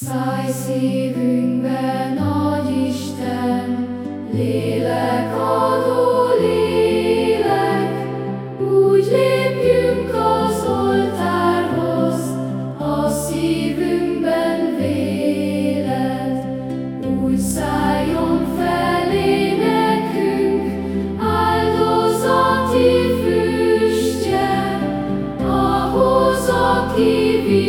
Száj szívünkbe, nagy Isten, lélek adó lélek, úgy lépjünk az oltárhoz, a szívünkben véled, úgy szálljon felé nekünk áldozati füstje, ahhoz, aki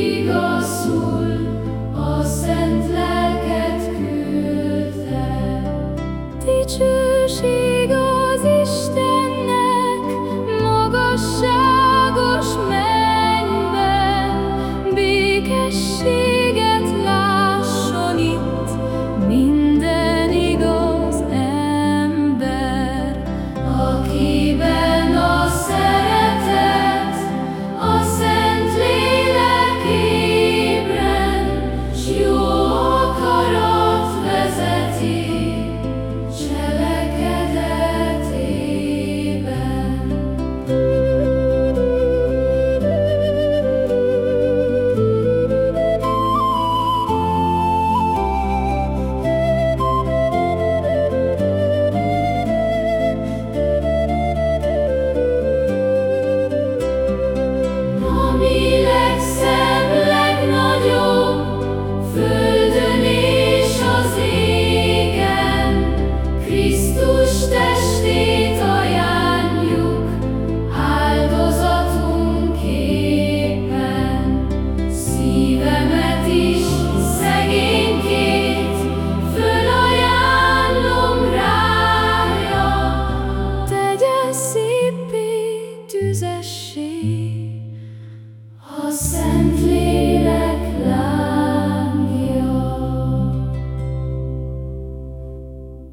痴心。send.